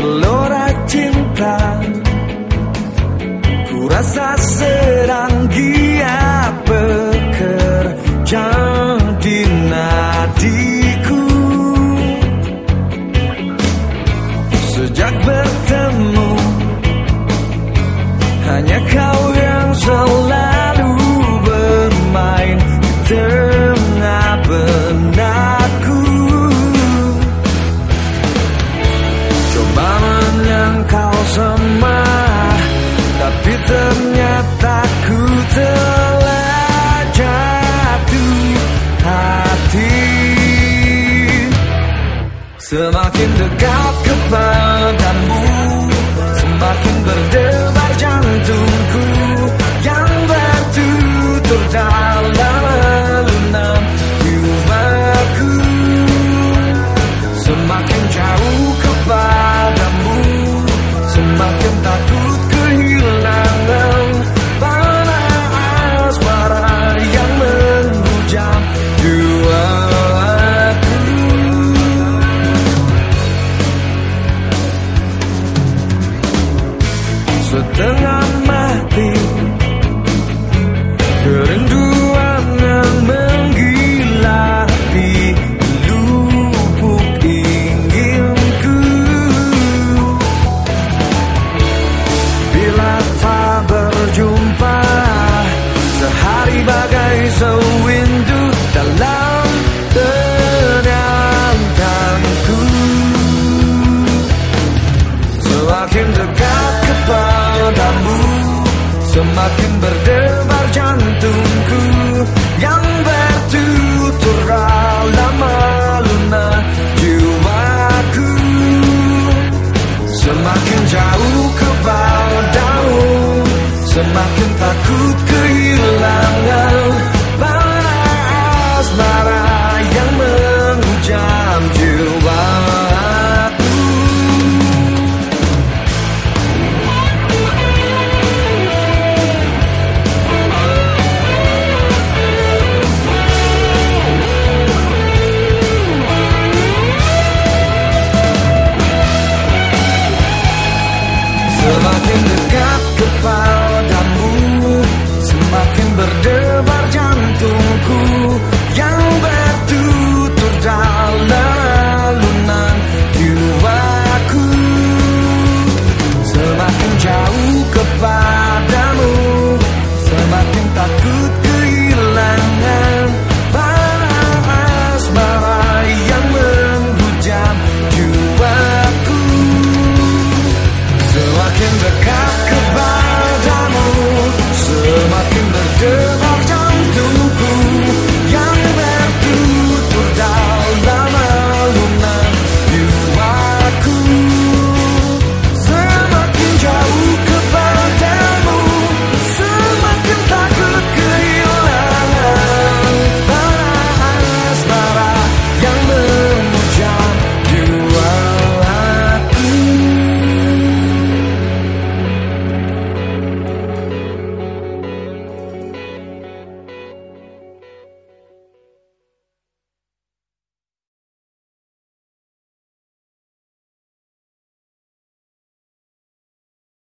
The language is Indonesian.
gelora cinta Ku rasa sedang giat bekerja di nadiku. Sejak bertemu Hanya kau Semakin dekat kepadamu Semakin berdebar jantungku Yang bertutur dalam 说等啊 Semakin dekat kepadamu. Semakin berdebar jantungku Yang bertutur dalam alunan jiwaku. Semakin jauh kepadamu Semakin takut